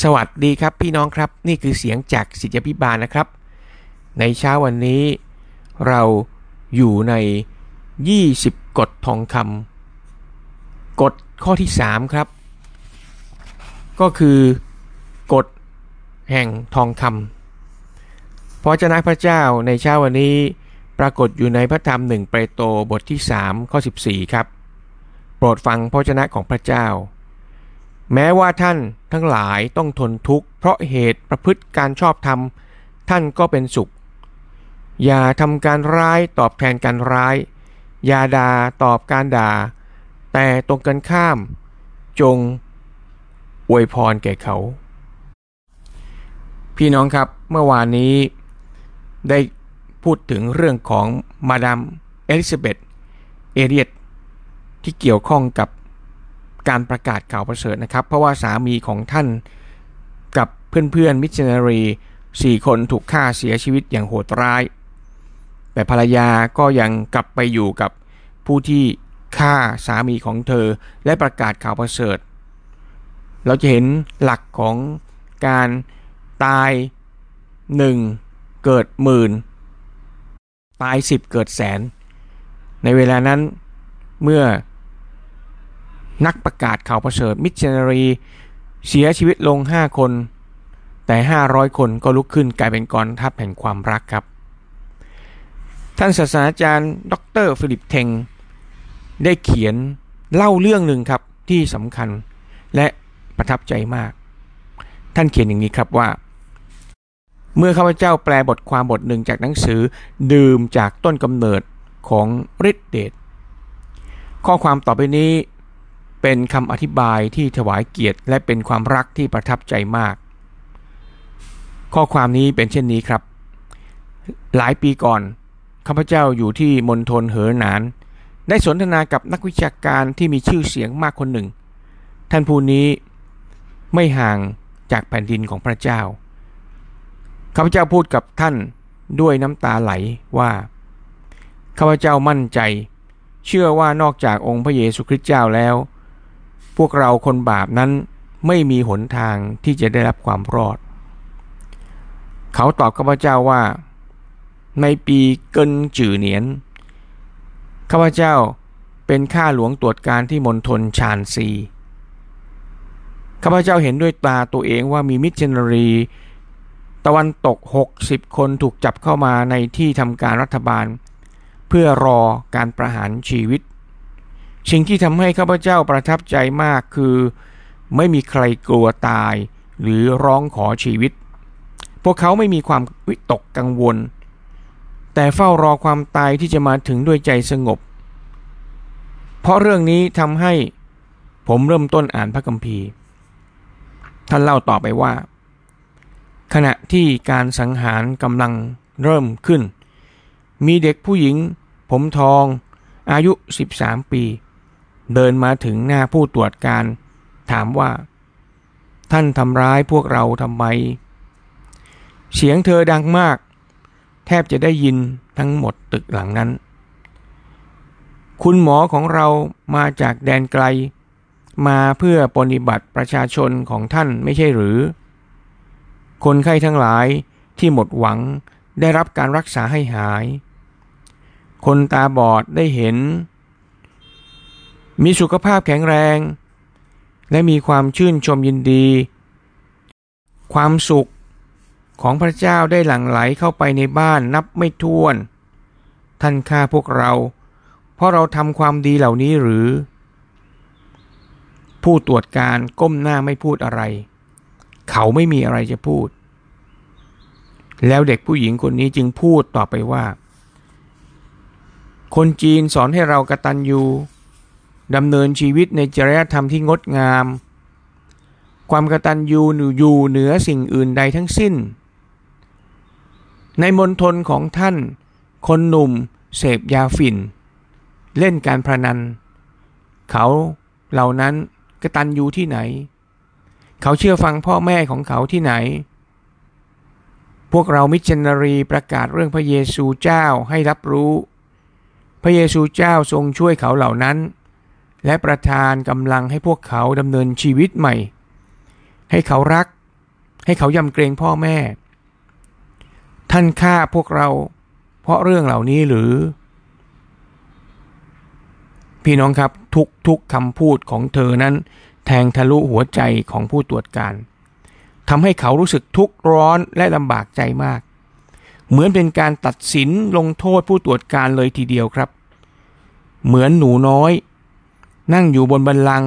สวัสดีครับพี่น้องครับ นี่คือเสียงจากสิทธิพิบาลนะครับ ในเช้าวันนี้เราอยู่ใน 20 กฎทองคำกฎข้อที่ 3 ครับ ก็คือกฎแห่งทองคำพระเจ้าพระเจ้าในเช้าวันนี้ปรากฏอยู่ในพระธรรมหนึ่งเปโตรบทที่ 3 ข้อ 14 ครับ โปรดฟังพระเจ้าของพระเจ้า แม้ว่าท่านทั้งหลายต้องทนทุกข์เพราะเหตุประพฤติการชอบธรรม ท่านก็เป็นสุข อย่าทำการร้ายตอบแทนการร้าย อย่าด่าตอบการด่า แต่ตรงกันข้าม จงอวยพรแก่เขา พี่น้องครับเมื่อวานนี้ได้พูดถึงเรื่องของมาดามเอลิซาเบธเอเรียตที่เกี่ยวข้องกับ การประกาศข่าวประเสริฐนะครับ เพราะว่าสามีของท่านกับเพื่อนๆมิชชันนารีสี่คนถูกฆ่าเสียชีวิตอย่างโหดร้าย แต่ภรรยาก็ยังกลับไปอยู่กับผู้ที่ฆ่าสามีของเธอและประกาศข่าวประเสริฐ เราจะเห็นหลักของการตายหนึ่งเกิดหมื่น ตายสิบเกิดแสน ในเวลานั้นเมื่อ นักประกาศข่าวประเสริฐมิชชันนารี เสียชีวิตลง 5 คน แต่ 500 คนก็ลุกขึ้นกลายเป็นกองทัพแห่งความรักครับ ท่านศาสตราจารย์ ดรฟิลิปเทง ได้เขียนเล่าเรื่องหนึ่งครับที่สำคัญและประทับใจมาก ท่านเขียนอย่างนี้ครับว่า เมื่อข้าพเจ้าแปลบทความบทหนึ่งจากหนังสือดื่มจากต้นกำเนิดของฤทธิเดชข้อความต่อไปนี้ เป็นคำอธิบายที่ถวายเกียรติ และเป็นความรักที่ประทับใจมาก ข้อความนี้เป็นเช่นนี้ครับ หลายปีก่อนข้าพเจ้าอยู่ที่มณฑลเหอหนาน ได้สนทนากับนักวิชาการที่มีชื่อเสียงมากคนหนึ่ง ท่านผู้นี้ไม่ห่างจากแผ่นดินของพระเจ้าข้าพเจ้าพูดกับท่านด้วยน้ำตาไหลว่าข้าพเจ้ามั่นใจ เชื่อว่านอกจากองค์พระเยซูคริสต์เจ้าแล้ว พวกเราคนบาปนั้นไม่มีหนทางที่จะได้รับความรอด เขาตอบข้าพเจ้าว่า ในปีเกินจื่อเนียนข้าพเจ้าเป็นข้าหลวงตรวจการที่มณฑลชานซีข้าพเจ้าเห็นด้วยตาตัวเองว่ามีมิชชันนารี ตะวันตก 60 คนถูกจับเข้ามาในที่ทำการรัฐบาล เพื่อรอการประหารชีวิต สิ่งที่ทำให้ข้าพเจ้าประทับใจมากคือ ไม่มีใครกลัวตาย หรือร้องขอชีวิต พวกเขาไม่มีความวิตกกังวล แต่เฝ้ารอความตายที่จะมาถึงด้วยใจสงบ เพราะเรื่องนี้ทำให้ผมเริ่มต้นอ่านพระคัมภีร์ ท่านเล่าต่อไปว่า ขณะที่การสังหารกำลังเริ่มขึ้น มีเด็กผู้หญิง ผมทองอายุ 13 ปี เดินมาถึงหน้าผู้ตรวจการ ถามว่า ท่านทำร้ายพวกเราทำไม เสียงเธอดังมาก แทบจะได้ยินทั้งหมดตึกหลังนั้น คุณหมอของเรามาจากแดนไกล มาเพื่อปฏิบัติประชาชนของท่านไม่ใช่หรือ คนไข้ทั้งหลายที่หมดหวังได้รับการรักษาให้หาย คนตาบอดได้เห็น มีสุขภาพแข็งแรง และมีความชื่นชมยินดี ความสุขของพระเจ้าได้หลั่งไหลเข้าไปในบ้านนับไม่ถ้วน ท่านฆ่าพวกเรา เพราะเราทำความดีเหล่านี้หรือ ผู้ตรวจการก้มหน้าไม่พูดอะไร เขาไม่มีอะไรจะพูด แล้วเด็กผู้หญิงคนนี้จึงพูดต่อไปว่า คนจีนสอนให้เรากระตันยู ดำเนินชีวิตในจริยธรรมที่งดงาม ความกตัญญูอยู่เหนือสิ่งอื่นใดทั้งสิ้น ในมณฑลของท่าน คนหนุ่ม เสพยาฝิ่น เล่นการพนัน เขาเหล่านั้นกตัญญูที่ไหน เขาเชื่อฟังพ่อแม่ของเขาที่ไหน พวกเรามิชชันนารีประกาศเรื่องพระเยซูเจ้าให้รับรู้ พระเยซูเจ้าทรงช่วยเขาเหล่านั้น และประทานกำลังให้พวกเขาดำเนินชีวิตใหม่ ให้เขารัก ให้เขายำเกรงพ่อแม่ ท่านฆ่าพวกเรา เพราะเรื่องเหล่านี้หรือ พี่น้องครับทุกทุกคำพูดของเธอนั้น แทงทะลุหัวใจของผู้ตรวจการทำให้เขารู้สึกทุกข์ร้อนและลำบากใจมาก เหมือนเป็นการตัดสินลงโทษผู้ตรวจการเลยทีเดียวครับ เหมือนหนูน้อย นั่งอยู่บนบันลัง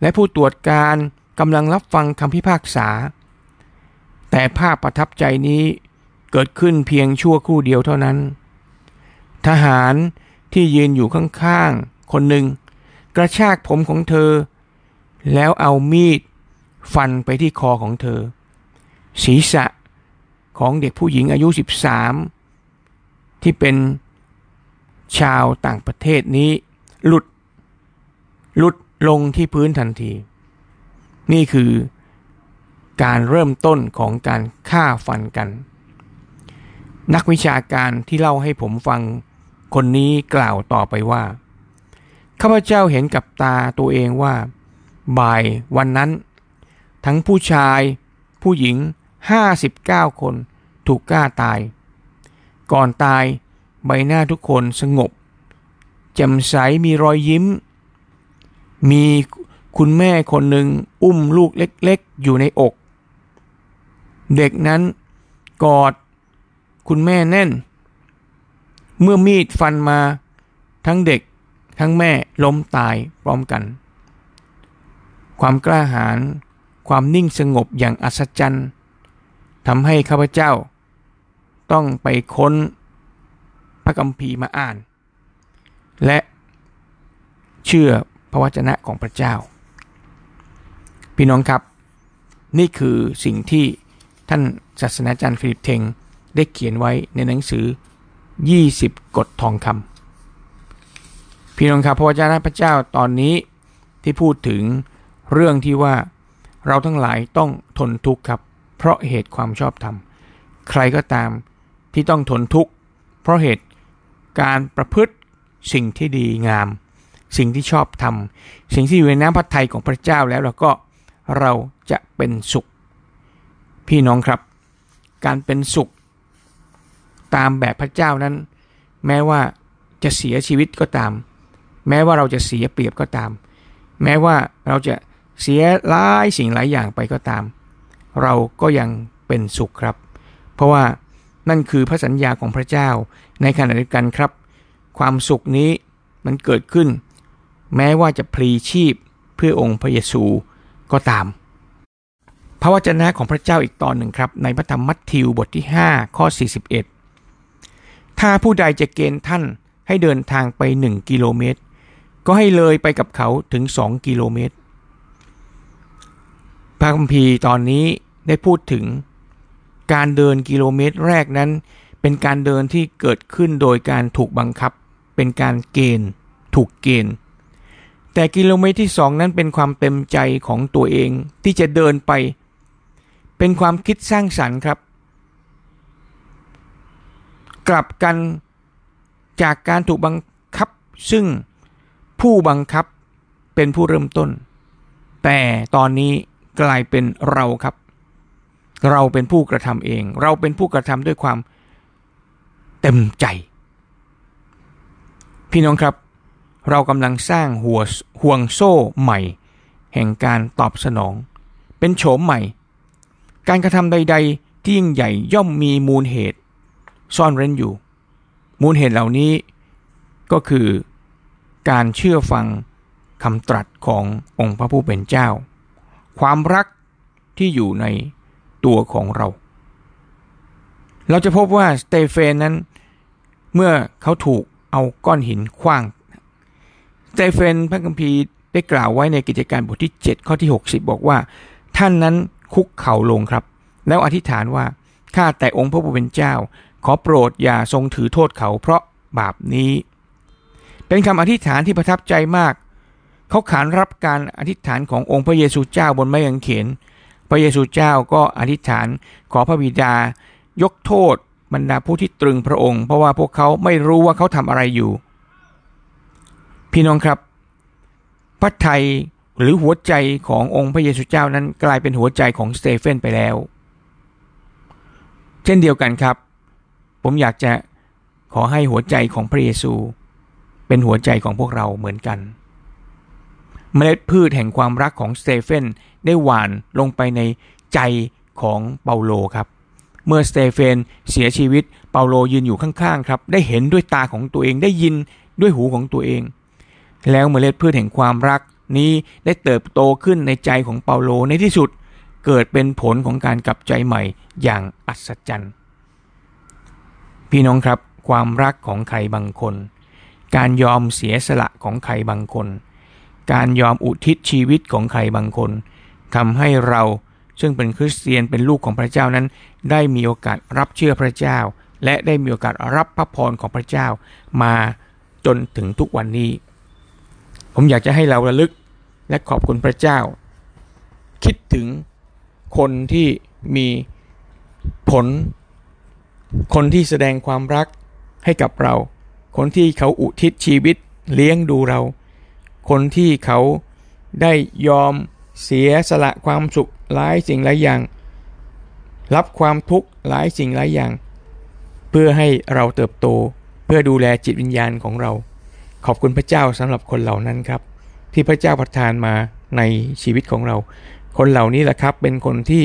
และผู้ตรวจการกำลังรับฟังคำพิพากษา แต่ภาพประทับใจนี้เกิดขึ้นเพียงชั่วครู่เดียวเท่านั้น ทหารที่ยืนอยู่ข้างๆ คนหนึ่ง กระชากผมของเธอ แล้วเอามีดฟันไปที่คอของเธอ ศีรษะของเด็กผู้หญิงอายุ 13 ที่เป็นชาวต่างประเทศนี้ หลุด ลุดลงที่พื้นทันที นี่คือการเริ่มต้นของการฆ่าฟันกัน นักวิชาการที่เล่าให้ผมฟังคนนี้กล่าวต่อไปว่าข้าพเจ้าเห็นกับตาตัวเองว่า บ่ายวันนั้น ทั้งผู้ชาย ผู้หญิง 59 คนถูกกล้าตาย ก่อนตายใบหน้าทุกคนสงบแจ่มใสมีรอยยิ้ม มีคุณแม่คนหนึ่งอุ้มลูกเล็กๆ อยู่ในอก เด็กนั้นกอดคุณแม่แน่น เมื่อมีดฟันมาทั้งเด็กทั้งแม่ล้มตายพร้อมกัน ความกล้าหาญความนิ่งสงบอย่างอัศจรรย์ทำให้ข้าพเจ้า ต้องไปค้นพระคัมภีร์มาอ่าน และเชื่อ พระวจนะของพระเจ้า พี่น้องครับ นี่คือสิ่งที่ท่านศาสนาจารย์ฟิลิปเทงได้เขียนไว้ในหนังสือ 20 กฎทองคำพี่น้องครับพระวจนะพระเจ้าตอนนี้ที่พูดถึงเรื่องที่ว่าเราทั้งหลายต้องทนทุกข์ครับ เพราะเหตุความชอบธรรม ใครก็ตามที่ต้องทนทุกข์เพราะเหตุการประพฤติสิ่งที่ดีงาม สิ่งที่ชอบทำสิ่งที่อยู่ในน้ำพระทัยของพระเจ้าแล้วเราก็เราจะเป็นสุข พี่น้องครับ การเป็นสุข ตามแบบพระเจ้านั้น แม้ว่าจะเสียชีวิตก็ตาม แม้ว่าเราจะเสียเปรียบก็ตาม แม้ว่าเราจะเสียหลายสิ่งหลายอย่างไปก็ตาม เราก็ยังเป็นสุขครับ เพราะว่านั่นคือพระสัญญาของพระเจ้าในขณะเดียวกันครับ ความสุขนี้มันเกิดขึ้น แม้ว่าจะพลีชีพเพื่อองค์พระเยซูก็ตาม พระวจนะของพระเจ้าอีกตอนหนึ่งครับ ในพระธรรมมัทธิวบทที่ 5 ข้อ 41 ถ้าผู้ใดจะเกณฑ์ท่านให้เดินทางไป 1 กิโลเมตร ก็ให้เลยไปกับเขาถึง 2 กิโลเมตร พระคัมภีร์ตอนนี้ได้พูดถึงการเดินกิโลเมตรแรกนั้น เป็นการเดินที่เกิดขึ้นโดยการถูกบังคับ เป็นการเกณฑ์ ถูกเกณฑ์ แต่กิโลเมตรที่สองนั้นเป็นความเต็มใจของตัวเองที่จะเดินไป เป็นความคิดสร้างสรรค์ครับ กลับกันจากการถูกบังคับ ซึ่งผู้บังคับเป็นผู้เริ่มต้น แต่ตอนนี้กลายเป็นเราครับ เราเป็นผู้กระทำเอง เราเป็นผู้กระทำด้วยความเต็มใจ พี่น้องครับ เรากำลังสร้างหัวห่วงโซ่ใหม่ แห่งการตอบสนอง เป็นโฉมใหม่ การกระทำใด ๆ ที่ยิ่งใหญ่ย่อมมีมูลเหตุ ซ่อนเร้นอยู่ มูลเหตุเหล่านี้ก็คือการเชื่อฟังคำตรัสขององค์พระผู้เป็นเจ้า ความรักที่อยู่ในตัวของเรา เราจะพบว่าสเตเฟนนั้น เมื่อเขาถูกเอาก้อนหินคว้าง สเตเฟนพระคัมภีร์ได้กล่าวไว้ในกิจการบทที่ 7 ข้อที่ 60 บอกว่า ท่านนั้นคุกเข่าลงครับ แล้วอธิษฐานว่าข้าแต่องค์พระผู้เป็นเจ้า ขอโปรดอย่าทรงถือโทษเขาเพราะบาปนี้ เป็นคำอธิษฐานที่ประทับใจมาก เขาขานรับการอธิษฐานขององค์พระเยซูเจ้าบนไม้กางเขนพระเยซูเจ้าก็อธิษฐานขอพระบิดายกโทษบรรดาผู้ที่ตรึงพระองค์ เพราะว่าพวกเขาไม่รู้ว่าเขาทำอะไรอยู่ พี่น้องครับ พระไทยหรือหัวใจขององค์พระเยซูเจ้านั้นกลายเป็นหัวใจของสเตเฟนไปแล้ว เช่นเดียวกันครับ ผมอยากจะขอให้หัวใจของพระเยซู เป็นหัวใจของพวกเราเหมือนกัน เมล็ดพืชแห่งความรักของสเตเฟนได้หว่านลงไปในใจของเปาโลครับ เมื่อสเตเฟนเสียชีวิตเปาโลยืนอยู่ข้างๆครับ ได้เห็นด้วยตาของตัวเองได้ยินด้วยหูของตัวเอง แล้วเมล็ดพืชแห่งความรักนี้ได้เติบโตขึ้นในใจของเปาโลในที่สุดเกิดเป็นผลของการกลับใจใหม่อย่างอัศจรรย์ พี่น้องครับความรักของใครบางคน การยอมเสียสละของใครบางคน การยอมอุทิศชีวิตของใครบางคนทำให้เราซึ่งเป็นคริสเตียนเป็นลูกของพระเจ้านั้น ได้มีโอกาสรับเชื่อพระเจ้า และได้มีโอกาสรับพระพรของพระเจ้า มาจนถึงทุกวันนี้ ผมอยากจะให้เราระลึกและขอบคุณพระเจ้า คิดถึงคนที่มีผล คนที่แสดงความรักให้กับเรา คนที่เขาอุทิศชีวิตเลี้ยงดูเรา คนที่เขาได้ยอมเสียสละความสุขหลายสิ่งหลายอย่าง รับความทุกข์หลายสิ่งหลายอย่าง เพื่อให้เราเติบโตเพื่อดูแลจิตวิญญาณของเรา ขอบคุณพระเจ้าสำหรับคนเหล่านั้นครับ ที่พระเจ้าประทานมาในชีวิตของเรา คนเหล่านี้แหละครับเป็นคนที่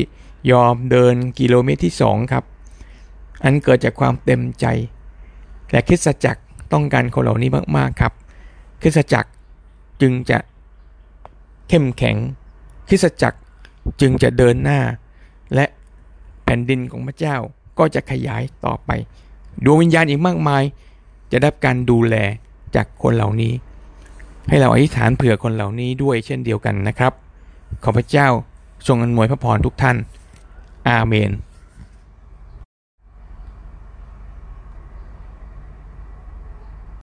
ยอมเดินกิโลเมตรที่สองครับ อันเกิดจากความเต็มใจ และคริสตจักรต้องการคนเหล่านี้มากๆครับคริสตจักรจึงจะเข้มแข็งคริสตจักรจึงจะเดินหน้า และแผ่นดินของพระเจ้าก็จะขยายต่อไปดวงวิญญาณอีกมากมาย จะได้การดูแล จากคนเหล่านี้ ให้เราอธิษฐานเผื่อคนเหล่านี้ด้วยเช่นเดียวกันนะครับ ขอพระเจ้าทรงอนวยพระพรทุกท่าน อาเมน